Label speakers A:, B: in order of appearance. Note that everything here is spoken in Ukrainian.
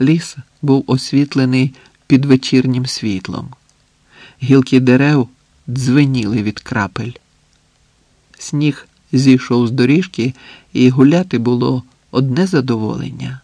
A: Ліс був освітлений під вечірнім світлом. Гілки дерев дзвеніли від крапель. Сніг зійшов з доріжки, і гуляти було одне задоволення.